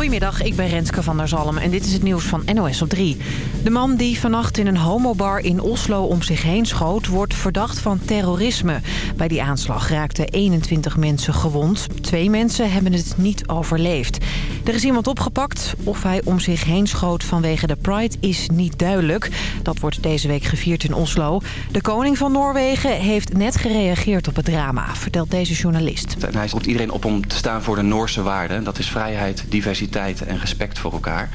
Goedemiddag, ik ben Renske van der Zalm en dit is het nieuws van NOS op 3. De man die vannacht in een homobar in Oslo om zich heen schoot... wordt verdacht van terrorisme. Bij die aanslag raakten 21 mensen gewond. Twee mensen hebben het niet overleefd. Er is iemand opgepakt. Of hij om zich heen schoot vanwege de Pride is niet duidelijk. Dat wordt deze week gevierd in Oslo. De koning van Noorwegen heeft net gereageerd op het drama, vertelt deze journalist. Hij roept iedereen op om te staan voor de Noorse waarden. Dat is vrijheid, diversiteit en respect voor elkaar.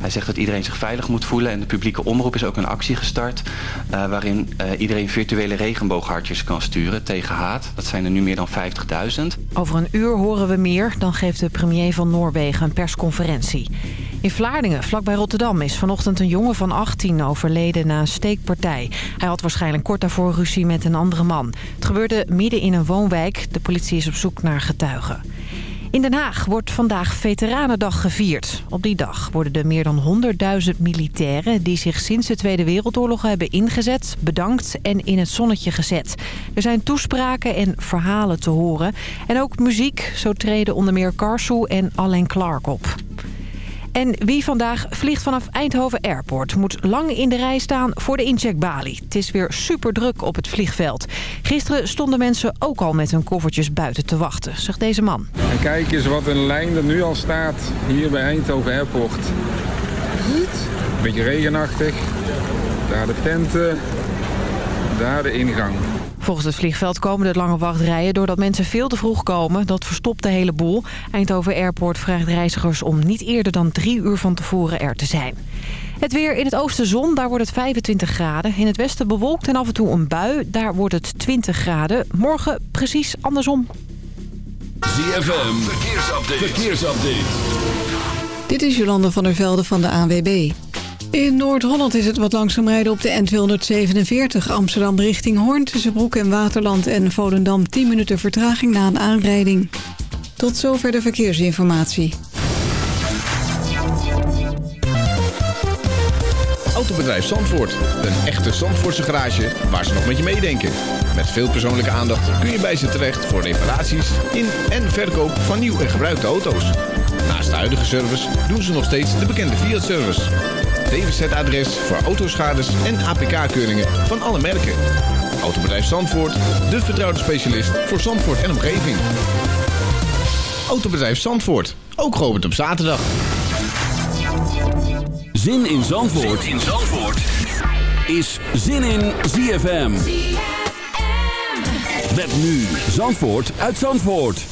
Hij zegt dat iedereen zich veilig moet voelen. En de publieke omroep is ook een actie gestart... Uh, waarin uh, iedereen virtuele regenbooghartjes kan sturen tegen haat. Dat zijn er nu meer dan 50.000. Over een uur horen we meer. Dan geeft de premier van Noorwegen een persconferentie. In Vlaardingen, vlakbij Rotterdam, is vanochtend een jongen van 18 overleden na een steekpartij. Hij had waarschijnlijk kort daarvoor ruzie met een andere man. Het gebeurde midden in een woonwijk. De politie is op zoek naar getuigen. In Den Haag wordt vandaag Veteranendag gevierd. Op die dag worden de meer dan 100.000 militairen... die zich sinds de Tweede Wereldoorlog hebben ingezet, bedankt en in het zonnetje gezet. Er zijn toespraken en verhalen te horen. En ook muziek, zo treden onder meer Karsu en Alain Clark op. En wie vandaag vliegt vanaf Eindhoven Airport... moet lang in de rij staan voor de incheckbalie. Het is weer super druk op het vliegveld. Gisteren stonden mensen ook al met hun koffertjes buiten te wachten, zegt deze man. En kijk eens wat een lijn er nu al staat hier bij Eindhoven Airport. Een beetje regenachtig. Daar de tenten, daar de ingang. Volgens het vliegveld komen de lange wachtrijen doordat mensen veel te vroeg komen. Dat verstopt de hele boel. Eindhoven Airport vraagt reizigers om niet eerder dan drie uur van tevoren er te zijn. Het weer in het oosten zon, daar wordt het 25 graden. In het westen bewolkt en af en toe een bui, daar wordt het 20 graden. Morgen precies andersom. ZFM, verkeersupdate. verkeersupdate. Dit is Jolande van der Velde van de ANWB. In Noord-Holland is het wat langzaam rijden op de N247 Amsterdam richting Hoorn... tussen Broek en Waterland en Volendam 10 minuten vertraging na een aanrijding. Tot zover de verkeersinformatie. Autobedrijf Zandvoort. Een echte Zandvoortse garage waar ze nog met je meedenken. Met veel persoonlijke aandacht kun je bij ze terecht voor reparaties in en verkoop van nieuw en gebruikte auto's. Naast de huidige service doen ze nog steeds de bekende Fiat-service. DWZ-adres voor autoschades en APK-keuringen van alle merken. Autobedrijf Zandvoort, de vertrouwde specialist voor Zandvoort en omgeving. Autobedrijf Zandvoort, ook geopend op zaterdag. Zin in Zandvoort, zin in Zandvoort. is Zin in ZFM. Met nu Zandvoort uit Zandvoort.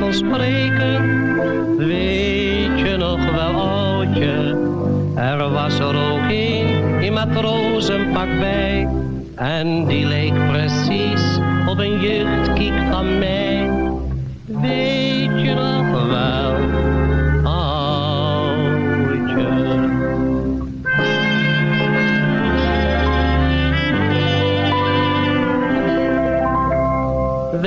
Kon spreken. Weet je nog wel, oudje? Er was er ook een in matrozenpak bij. En die leek precies op een jeugdkiek van mij. Weet je nog wel,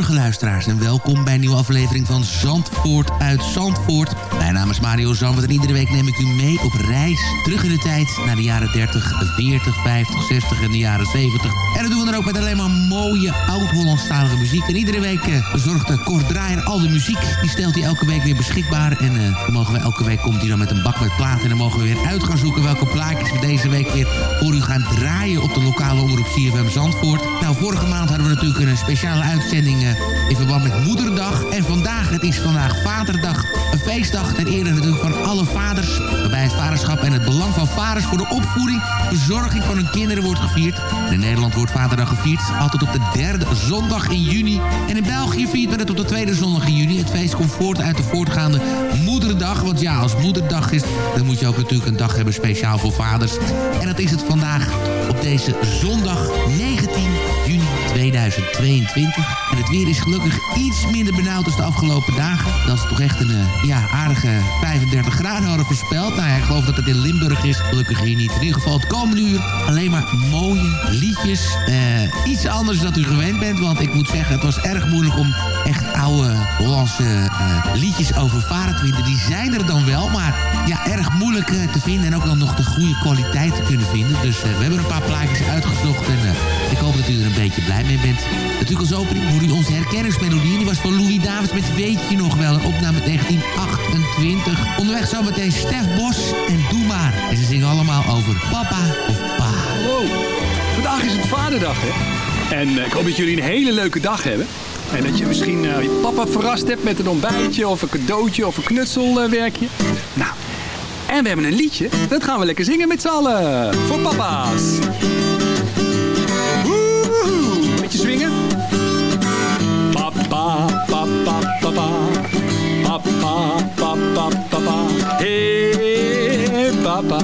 Goedemorgen luisteraars en welkom bij een nieuwe aflevering van Zandvoort uit Zandvoort. Mijn naam is Mario Zandvoort en iedere week neem ik u mee op reis terug in de tijd naar de jaren 30, 40, 50, 60 en de jaren 70. En dat doen we dan ook met alleen maar mooie oud-Hollandstalige muziek. En iedere week eh, bezorgt de Kort Draaier al de muziek. Die stelt hij elke week weer beschikbaar en eh, dan mogen we elke week komt hij dan met een bak met platen en dan mogen we weer uit gaan zoeken welke plaatjes we deze week weer voor u gaan draaien op de lokale omroep CFM Zandvoort. Nou, vorige maand hadden we natuurlijk een speciale uitzending eh, in verband met Moederdag. En vandaag, het is vandaag Vaderdag. Een feestdag ten ere natuurlijk van alle vaders. Waarbij het vaderschap en het belang van vaders voor de opvoeding, verzorging van hun kinderen wordt gevierd. In Nederland wordt Vaderdag gevierd altijd op de derde zondag in juni. En in België viert men het op de tweede zondag in juni. Het feest komt voort uit de voortgaande Moederdag. Want ja, als Moederdag is, dan moet je ook natuurlijk een dag hebben speciaal voor vaders. En dat is het vandaag op deze zondag 19 juni 2022. En het weer is gelukkig iets minder benauwd als de afgelopen dagen. Dat is toch echt een eh, ja, aardige 35 graden hadden voorspeld. Nou ik geloof dat het in Limburg is. Gelukkig hier niet. In ieder geval het komende uur alleen maar mooie liedjes. Eh, iets anders dan u gewend bent. Want ik moet zeggen, het was erg moeilijk om echt oude Hollandse eh, liedjes over varen te vinden. Die zijn er dan wel, maar ja, erg moeilijk te vinden. En ook dan nog de goede kwaliteit te kunnen vinden. Dus we hebben een paar plaatjes uitgezocht. En ik hoop dat u er een beetje blij mee bent. Natuurlijk als opening u onze herkenningsmelodie. Die was van Louis Davids met Weet je nog wel. Een opname 1928. Onderweg zometeen Stef Bos en Doe maar. En ze zingen allemaal over papa of pa. Vandaag is het Vaderdag, hè? En eh, ik hoop dat jullie een hele leuke dag hebben. En dat je misschien eh, je papa verrast hebt met een ontbijtje of een cadeautje of een knutselwerkje. nou, en we hebben een liedje. Dat gaan we lekker zingen met z'n allen. Voor papa's. Papa, papa, papa. Papa. Hey, papa.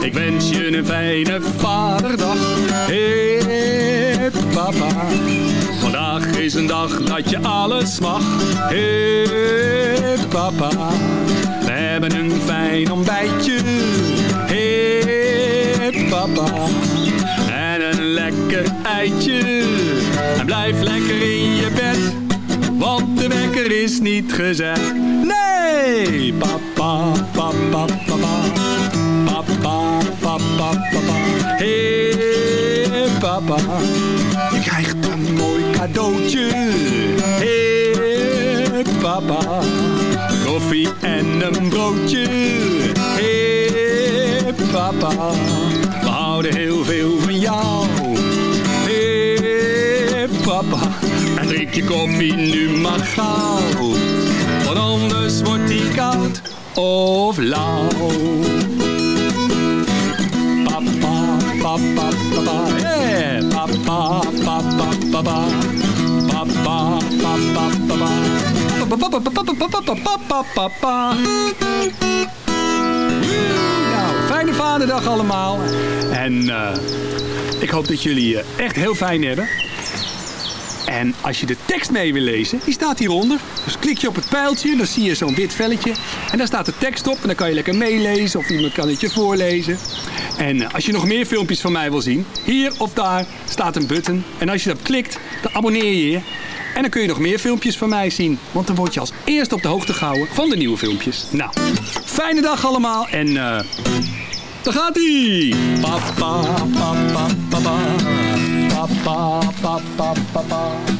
Ik wens je een fijne vaderdag. Hey, papa. Vandaag is een dag dat je alles mag. Hey, papa. We hebben een fijn ontbijtje. Hey, papa. En een lekker eitje. En blijf lekker in je bed. Want de wekker is niet gezet. Nee! Papa, papa, papa. Papa, papa, papa. Hey, papa. Je krijgt een mooi cadeautje. Hey, papa. Koffie en een broodje. Hey, papa. We houden heel veel van jou. Hey, papa. Drink je koffie nu maar gauw. Want anders wordt die koud of lauw. Papa, papa, papa, yeah. Papa, papa, papa. Papa, papa, papa. Papa, papa, papa, papa, papa. Nou, fijne vaderdag allemaal. En uh, ik hoop dat jullie uh, echt heel fijn hebben. En als je de tekst mee wil lezen, die staat hieronder. Dus klik je op het pijltje, dan zie je zo'n wit velletje. En daar staat de tekst op en dan kan je lekker meelezen of iemand kan het je voorlezen. En uh, als je nog meer filmpjes van mij wil zien, hier of daar staat een button. En als je dat klikt, dan abonneer je je. En dan kun je nog meer filmpjes van mij zien. Want dan word je als eerste op de hoogte gehouden van de nieuwe filmpjes. Nou, fijne dag allemaal en uh, daar gaat ie. Papa. Papa, papa, papa. Ik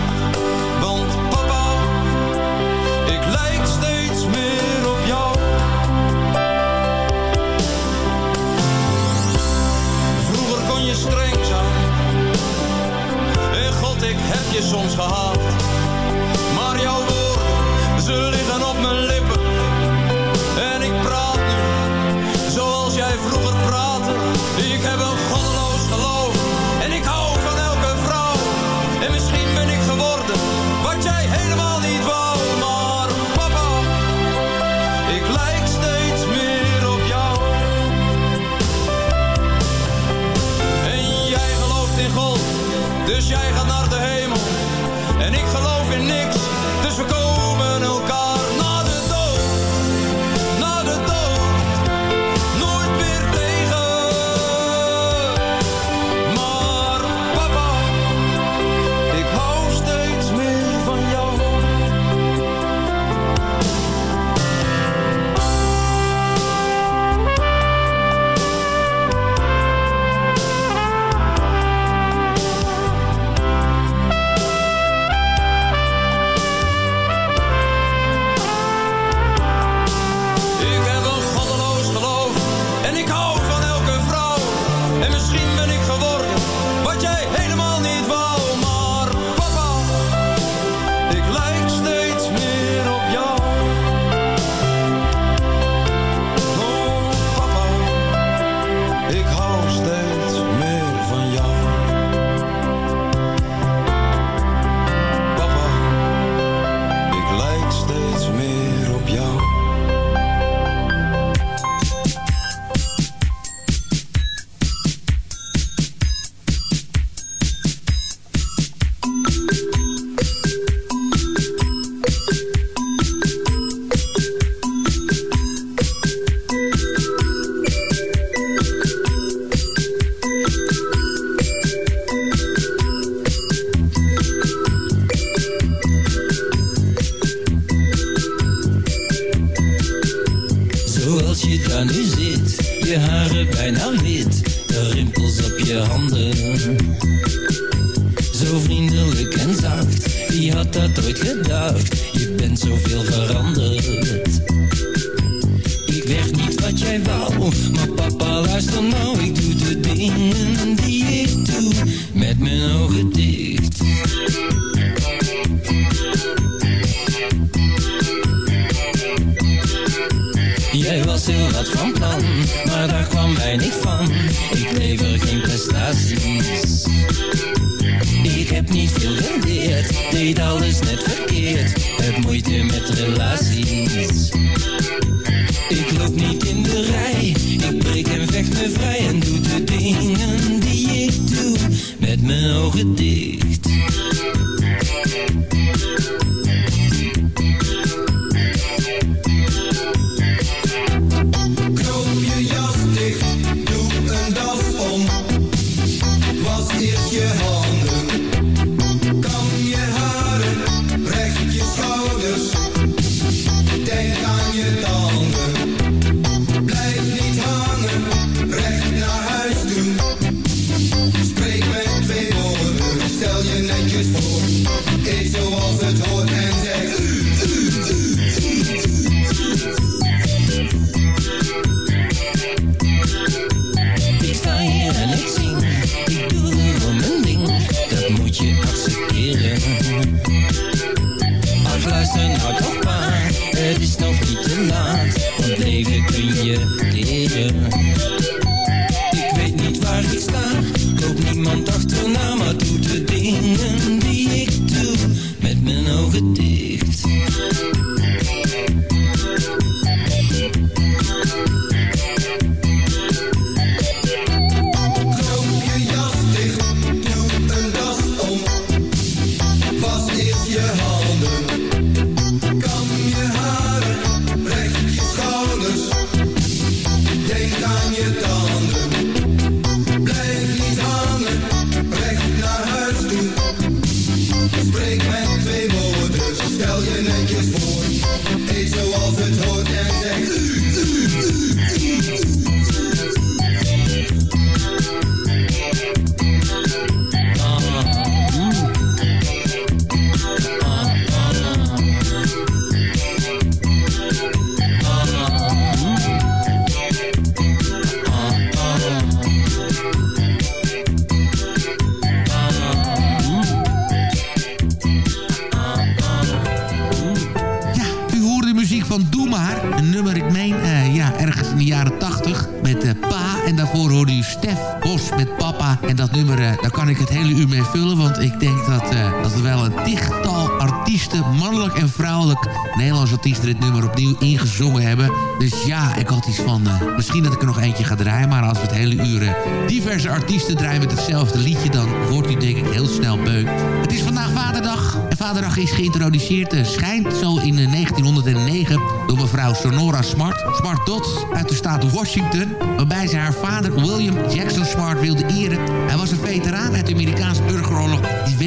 Met hetzelfde liedje... dan wordt u denk ik heel snel beu. Het is vandaag Vaderdag. En Vaderdag is geïntroduceerd, eh, schijnt zo in eh, 1909... door mevrouw Sonora Smart. Smart Dot uit de staat Washington. Waarbij ze haar vader William Jackson Smart wilde eren. Hij was een veteraan uit de Amerikaanse burgeroorlog... die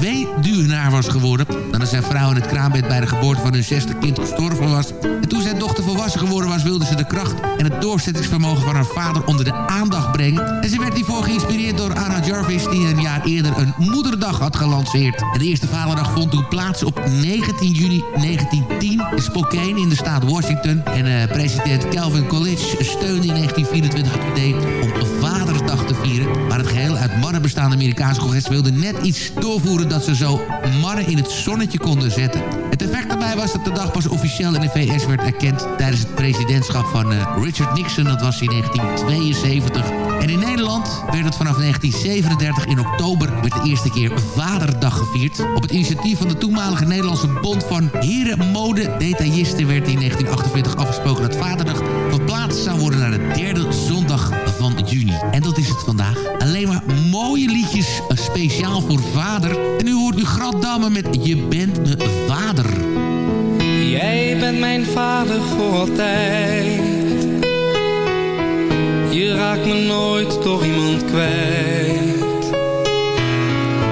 weduwnaar was geworden... nadat zijn vrouw in het kraambed bij de geboorte van hun zesde kind gestorven was. En toen zijn dochter volwassen geworden was... wilde ze de kracht en het doorzettingsvermogen van haar vader onder de aandacht brengen. En ze werd hiervoor geïnspireerd door Anna Jarvis... die een jaar eerder een moederdag had gelanceerd. De eerste vaderdag vond toen plaats op 19 juni 1910... in Spokane in de staat Washington. En eh, president Calvin Coolidge steunde in 1924 het idee om Te vieren. Maar het geheel uit mannen bestaande Amerikaanse congres wilde net iets doorvoeren... dat ze zo mannen in het zonnetje konden zetten. Het effect daarbij was dat de dag pas officieel in de VS werd erkend... tijdens het presidentschap van eh, Richard Nixon. Dat was in 1972. En in Nederland werd het vanaf 1937 in oktober... werd de eerste keer Vaderdag gevierd. Op het initiatief van de toenmalige Nederlandse Bond van Herenmode-detailisten... werd in 1948 afgesproken dat Vaderdag verplaatst zou worden... naar de derde zondag van juni. En dat is het vandaag. Alleen maar mooie liedjes eh, speciaal voor vader. En nu hoort u Graddamme met Je bent mijn vader. Jij bent mijn vader voor altijd. Je raakt me nooit door iemand kwijt.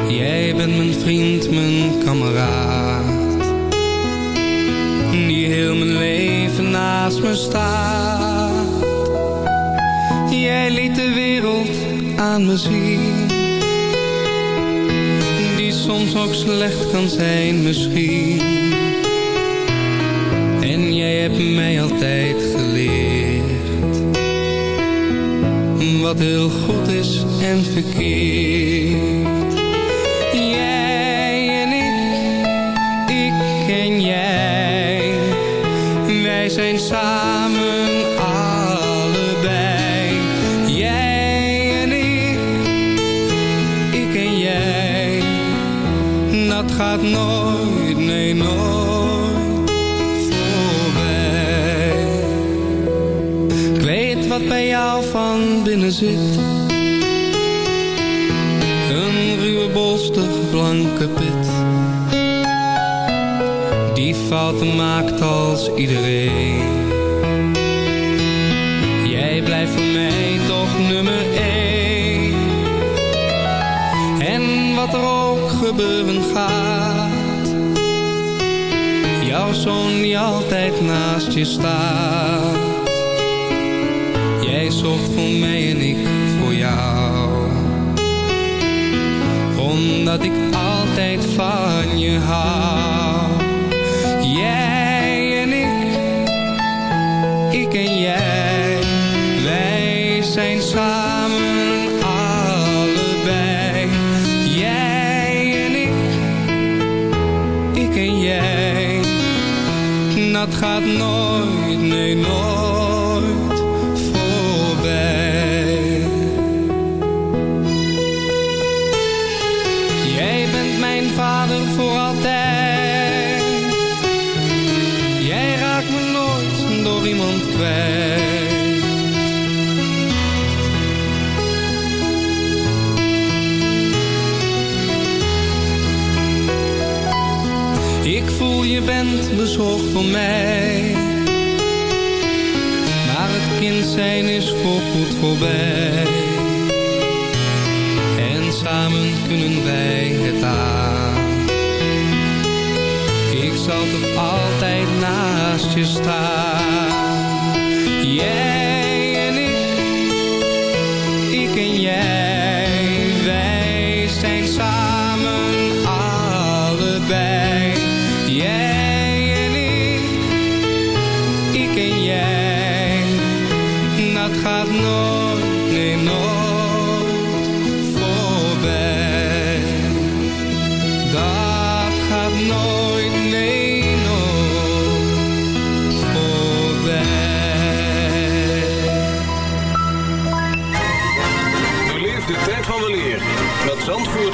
Jij bent mijn vriend, mijn kameraad. Die heel mijn leven naast me staat. Jij liet de wereld aan me zien. Die soms ook slecht kan zijn misschien. En jij hebt mij altijd geleerd. Wat heel goed is en verkeerd. Zit. Een ruwe bolstig blanke pit. Die fouten maakt als iedereen. Jij blijft voor mij toch nummer één. En wat er ook gebeuren gaat. Jouw zoon die altijd naast je staat. Zorgt voor mij en ik voor jou. Omdat ik altijd van je hou. Jij en ik, ik en jij. Wij zijn samen allebei. Jij en ik, ik en jij. Dat gaat nooit, bent bezorgd voor mij. Maar het kind zijn is voorgoed voorbij. En samen kunnen wij het aan. Ik zal toch altijd naast je staan. Jij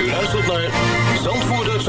U luistert naar Zandvoort uit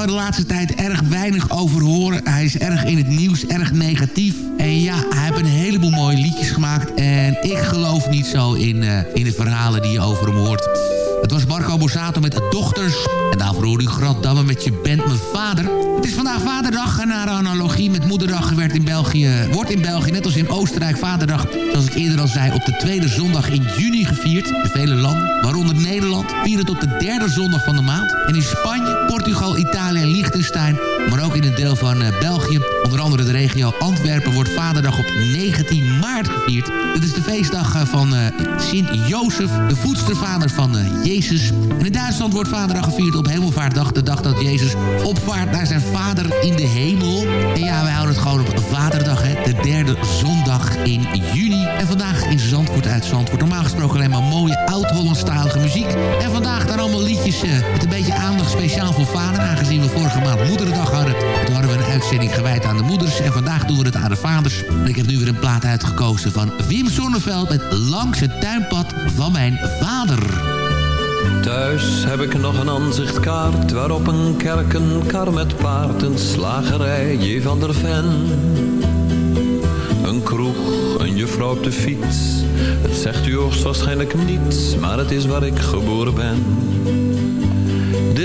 we de laatste tijd erg weinig over horen. Hij is erg in het nieuws, erg negatief. En ja, hij heeft een heleboel mooie liedjes gemaakt. En ik geloof niet zo in, eh, in de verhalen die je over hem hoort. Het was Marco Borsato met Dochters. En daarvoor hoorde u Grant Damme met Je bent mijn vader. Het is vandaag Vaderdag en naar analogie met Moederdag werd in België, wordt in België net als in Oostenrijk Vaderdag, zoals ik eerder al zei, op de tweede zondag in juni gevierd. In vele landen, waaronder Nederland, vieren op de derde zondag van de maand. En in Spanje, Portugal, Italië en Liechtenstein, maar ook in een deel van eh, België, onder andere de regio Antwerpen, wordt Vaderdag op 19 maart gevierd. Het is de feestdag eh, van eh, Sint-Jozef, de voedstervader van Jezus. En in Duitsland wordt Vaderdag gevierd op Hemelvaartdag, de dag dat Jezus opvaart naar zijn vader in de hemel. En ja, wij houden het gewoon op Vaderdag, hè, de derde zondag in juni. En vandaag in Zandvoort uit Zandvoort. Normaal gesproken alleen maar mooie oud-Hollandstalige muziek. En vandaag dan allemaal liedjes met een beetje aandacht speciaal voor vader. Aangezien we vorige maand Moederdag hadden. Toen hadden we een uitzending gewijd aan de moeders. En vandaag doen we het aan de vaders. Ik heb nu weer een plaat uitgekozen van Wim Sonneveld met Langs het tuinpad van mijn vader. Thuis heb ik nog een aanzichtkaart waarop een kerk, een kar met paard, een slagerij, J. van der Ven. Een kroeg, een juffrouw op de fiets. Het zegt u hoogstwaarschijnlijk niets, maar het is waar ik geboren ben.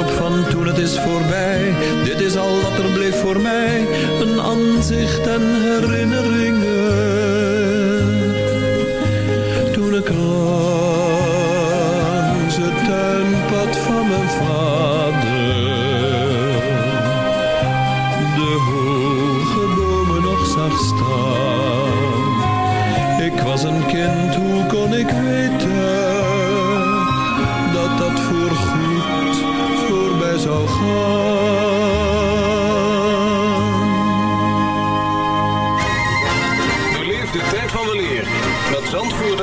Van toen het is voorbij, dit is al wat er bleef voor mij. Een aanzicht en herinneringen.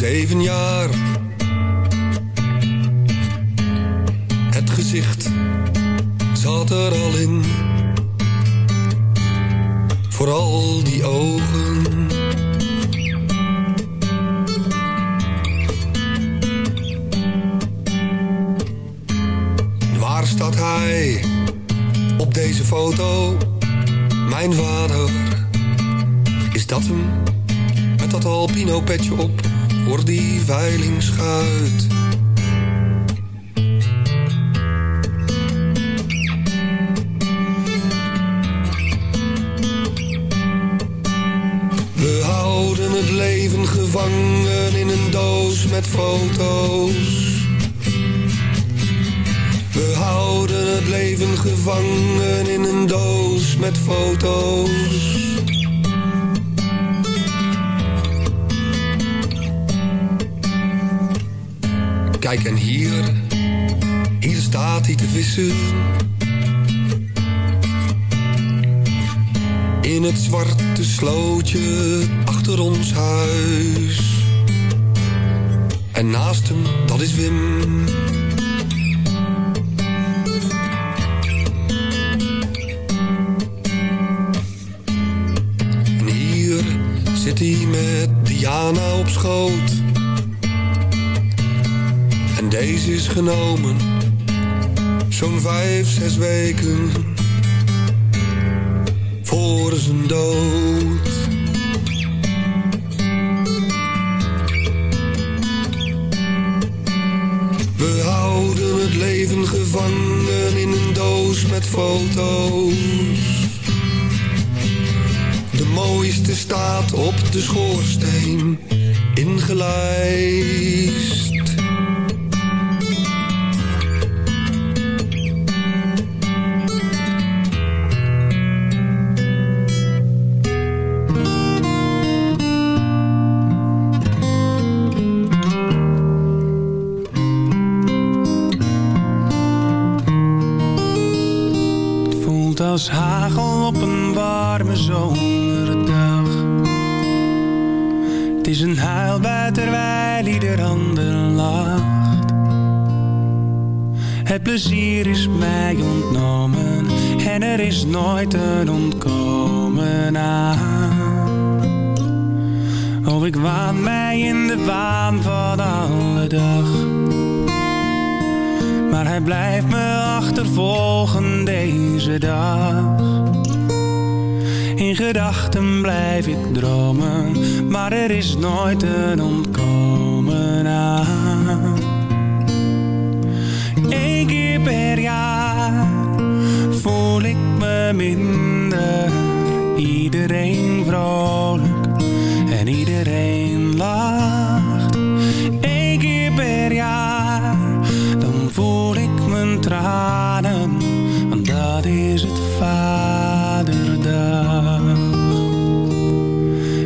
zeven jaar. Het gezicht zat er al in. Vooral die ogen. Waar staat hij op deze foto? Mijn vader. Is dat hem? Met dat alpino petje op voor die veilingschuit. We houden het leven gevangen in een doos met foto's. We houden het leven gevangen in een doos met foto's. Kijk en hier, hier staat hij te vissen. In het zwarte slootje achter ons huis. En naast hem, dat is Wim. Hier zit hij met Diana op schoot. Deze is genomen, zo'n vijf, zes weken voor zijn dood. We houden het leven gevangen in een doos met foto's. De mooiste staat op de schoorsteen ingelijst. Nooit een ontkomen aan. Oh, ik waan mij in de waan van alle dag. Maar hij blijft me achtervolgen deze dag. In gedachten blijf ik dromen, maar er is nooit een ontkomen minder. Iedereen vrolijk en iedereen lacht. Eén keer per jaar, dan voel ik mijn tranen, want dat is het vaderdag.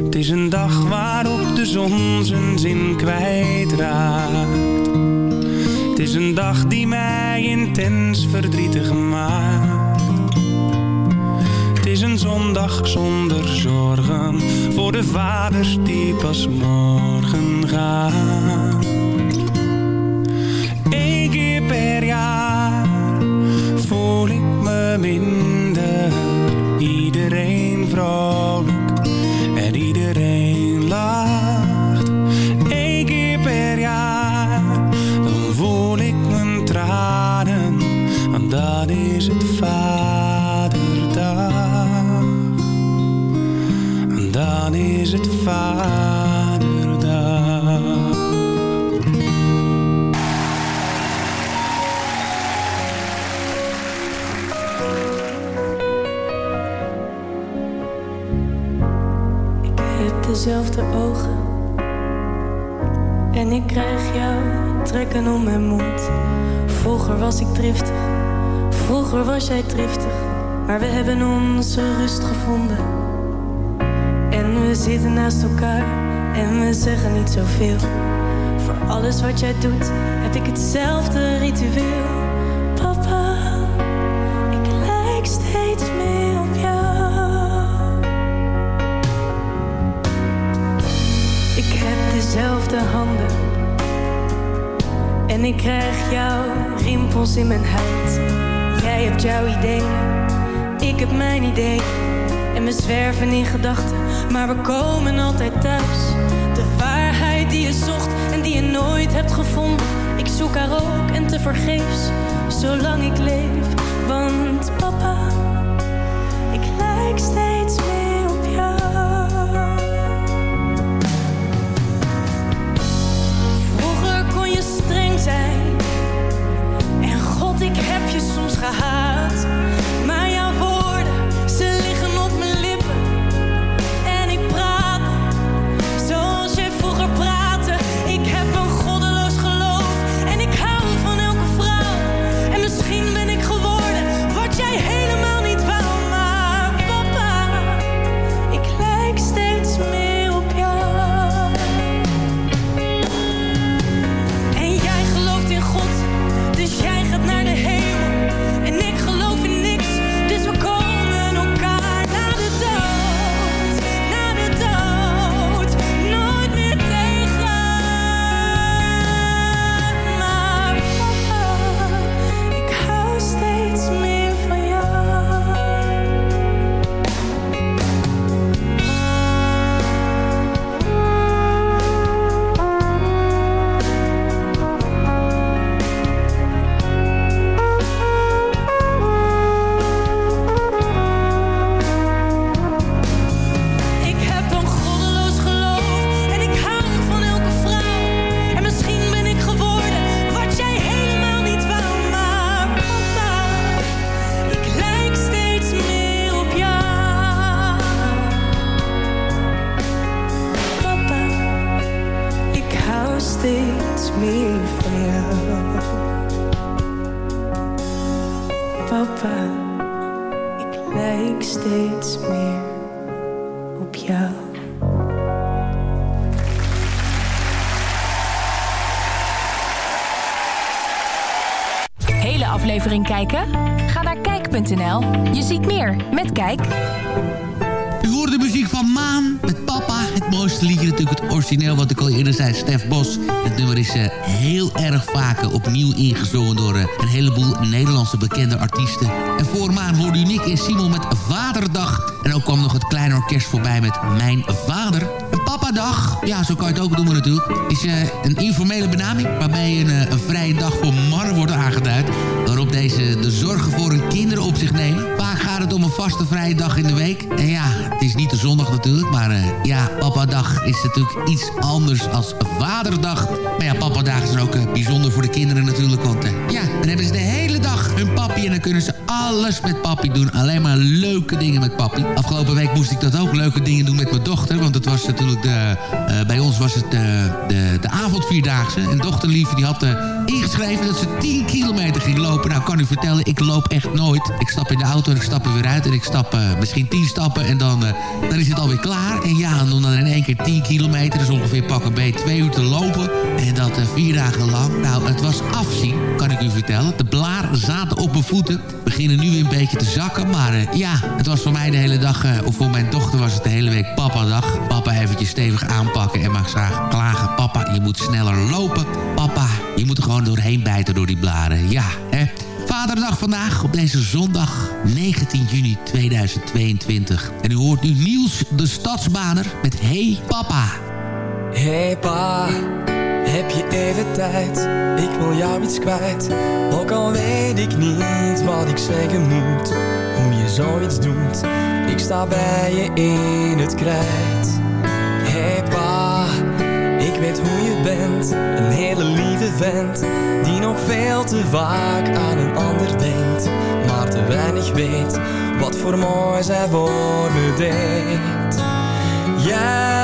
Het is een dag waarop de zon zijn zin kwijtraakt. Het is een dag die mij intens verdrietig maakt. Zondag zonder zorgen voor de vaders die pas morgen gaan. Eén keer per jaar voel ik me minder. Iedereen vrolijk Ik heb dezelfde ogen. En ik krijg jou trekken om mijn mond. Vroeger was ik driftig, vroeger was jij driftig. Maar we hebben onze rust gevonden. We zitten naast elkaar en we zeggen niet zoveel. Voor alles wat jij doet heb ik hetzelfde ritueel. Papa, ik lijk steeds meer op jou. Ik heb dezelfde handen. En ik krijg jouw rimpels in mijn huid. Jij hebt jouw ideeën, ik heb mijn idee. En we zwerven in gedachten, maar we komen altijd thuis. De waarheid die je zocht en die je nooit hebt gevonden. Ik zoek haar ook en te vergeefs, zolang ik leef. Want papa, ik lijk steeds meer op jou. Vroeger kon je streng zijn. En god, ik heb je soms gehaat. Meer van jou. Papa, ik lijk steeds meer op jou. Hele aflevering kijken? Ga naar kijk.nl. Je ziet meer met Kijk. U hoort de muziek van Maan met Papa. Mooiste liedje natuurlijk het origineel wat ik al eerder zei, Stef Bos. Het nummer is eh, heel erg vaak opnieuw ingezongen door eh, een heleboel Nederlandse bekende artiesten. En voor Maan hoorde u Nick Simon met Vaderdag. En ook kwam nog het kleine orkest voorbij met Mijn Vader. Een papadag, ja zo kan je het ook noemen natuurlijk, is eh, een informele benaming... waarbij een, eh, een vrije dag voor mannen wordt aangeduid... waarop deze de zorgen voor hun kinderen op zich nemen. Vaak gaat het om een vaste vrije dag in de week. En ja, het is niet de zondag natuurlijk, maar eh, ja, papadag is natuurlijk iets anders als vaderdag. Maar ja, papadag is ook bijzonder voor de kinderen natuurlijk, want ja, dan hebben ze de hele dag hun papi en dan kunnen ze alles met papi doen. Alleen maar leuke dingen met papi. Afgelopen week moest ik dat ook, leuke dingen doen met mijn dochter. Want het was natuurlijk de, eh, bij ons was het de, de, de avondvierdaagse. En dochterlieve die had uh, ingeschreven dat ze 10 kilometer ging lopen. Nou, kan u vertellen, ik loop echt nooit. Ik stap in de auto en ik stap er weer uit. En ik stap uh, misschien 10 stappen en dan, dan is het alweer klaar. En ja, en dan in één keer 10 kilometer. Dus ongeveer pak een beetje twee uur te lopen. En dat vier dagen lang. Nou, het was afzien, kan ik u vertellen. De blaren zaten op mijn voeten. Beginnen nu weer een beetje te zakken. Maar ja, het was voor mij de hele dag... Of voor mijn dochter was het de hele week papa-dag. Papa eventjes stevig aanpakken en mag graag klagen. Papa, je moet sneller lopen. Papa, je moet er gewoon doorheen bijten door die blaren. Ja, hè. Vaderdag vandaag op deze zondag 19 juni 2022. En u hoort nu Niels de Stadsbaner met Hey Papa. Hey pa, heb je even tijd? Ik wil jou iets kwijt. Ook al weet ik niet wat ik zeggen moet. Hoe je zoiets doet. Ik sta bij je in het krijt. Hey pa, ik weet hoe je bent. Een hele lieve vent. Die nog veel te vaak aan een ander denkt. Maar te weinig weet wat voor mooi zij voor me deed. Jij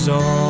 ik je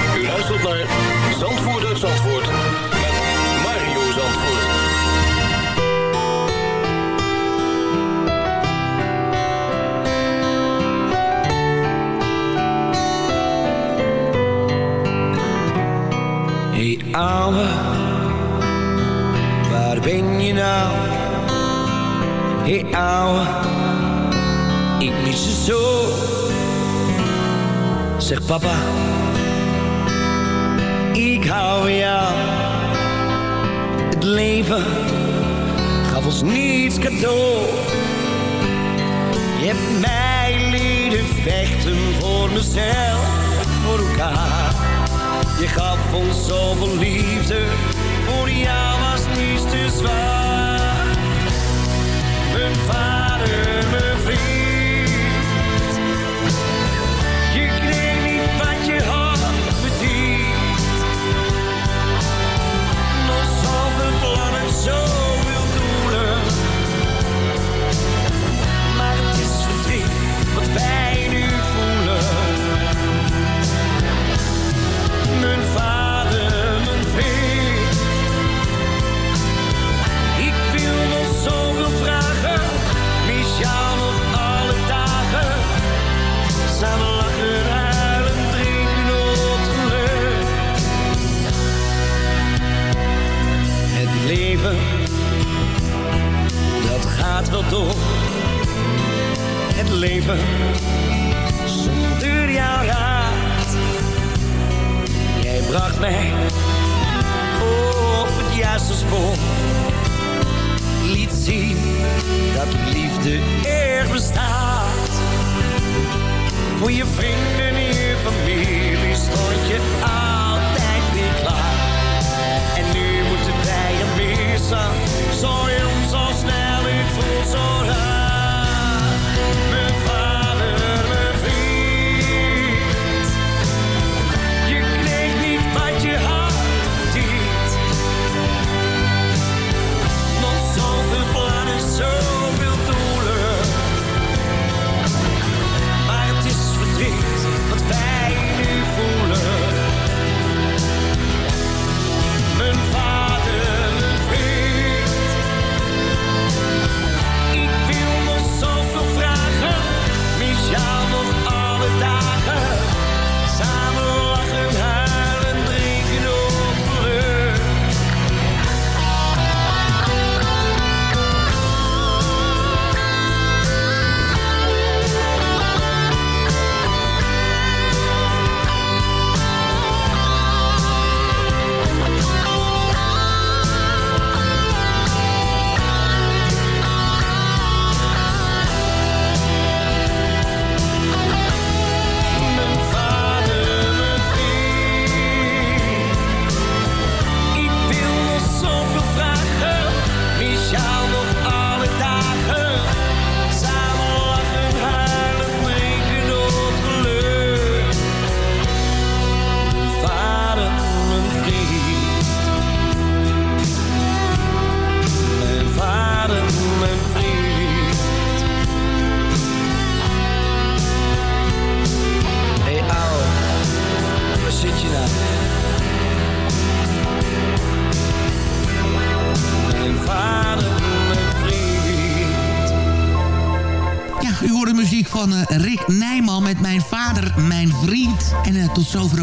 Luistert naar Zandvoort uit Zandvoort met Mario Zandvoort. Hey ouwe, waar ben je nou? Hey ouwe, ik mis je zo. Zeg papa, ik hou jou. Het leven gaf ons niets cadeau. Je hebt mij leren vechten voor mezelf, voor elkaar. Je gaf ons zoveel liefde, voor jou was niets te zwaar. Mijn vader, mijn vriend.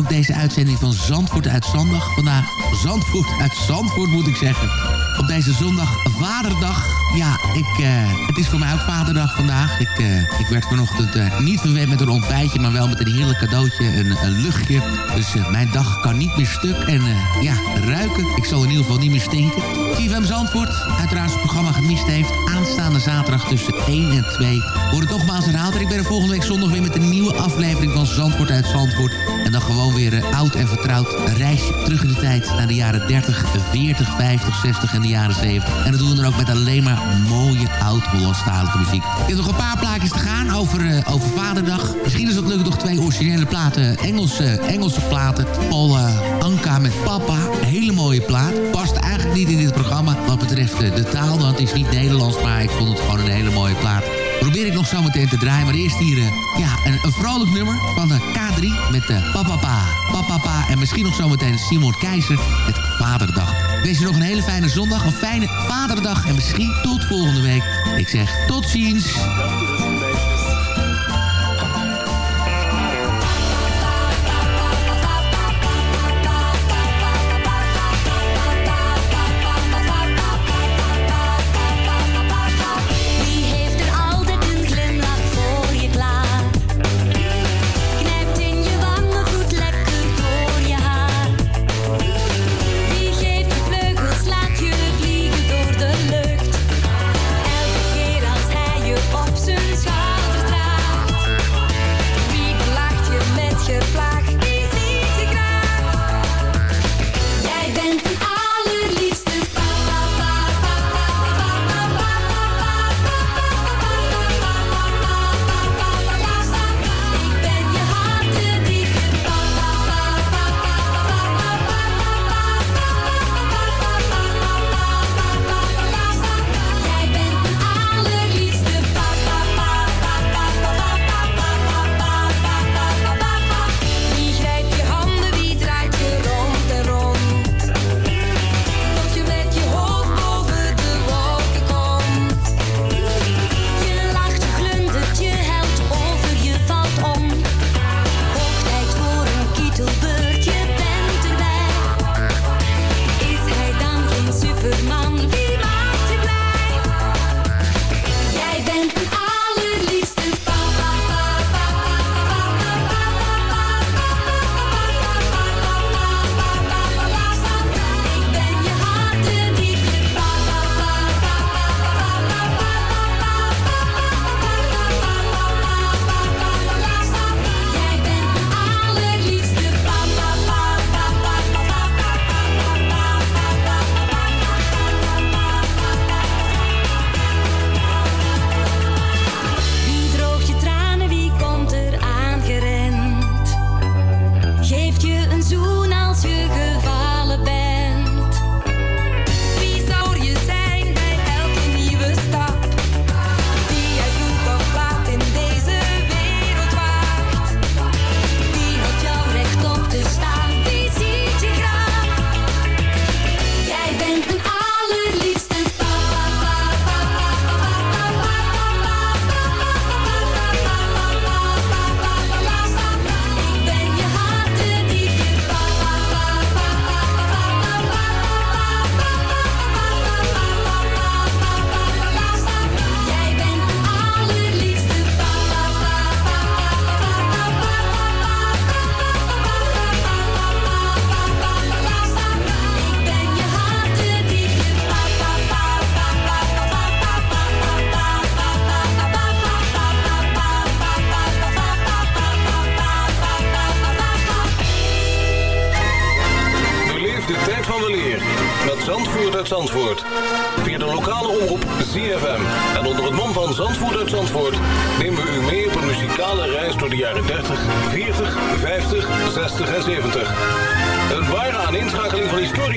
Deze uitzending van Zandvoort uit. Vandaag Zandvoort uit Zandvoort moet ik zeggen. Op deze zondag Vaderdag. Ja, ik, eh, het is voor mij ook Vaderdag vandaag. Ik, eh, ik werd vanochtend eh, niet verwend met een ontbijtje... maar wel met een heerlijk cadeautje, een, luchtje. Dus mijn dag kan niet meer stuk. En ja, ruiken. Ik zal in ieder geval niet meer stinken. TVM Zandvoort, uiteraard het programma gemist heeft. Aanstaande zaterdag tussen 1 en 2. Wordt het nogmaals herhaald. En ik ben er volgende week zondag weer met een nieuwe aflevering van Zandvoort uit Zandvoort. En dan gewoon weer oud en vertrouwd. Een terug in de tijd naar de jaren 30, 40, 50, 60 en de jaren 70. En dat doen we dan ook met alleen maar mooie oud-Hollandstalige muziek. Ik heb nog een paar plaatjes te gaan over, eh, over Vaderdag. Misschien is het lukt nog twee originele platen. Engelse, Engelse platen. Paul eh, Anka met Papa. Hele mooie plaat. Past eigenlijk niet in dit programma wat betreft eh, de taal. Want het is niet Nederlands, maar ik vond het gewoon een hele mooie plaat. Probeer ik nog zo meteen te draaien. Maar eerst hier ja, een, vrolijk nummer van de K3 met uh, Papapa. Papapa. En misschien nog zo meteen Simon Keizer met Vaderdag. Wees je nog een hele fijne zondag, een fijne Vaderdag. En misschien tot volgende week. Ik zeg tot ziens.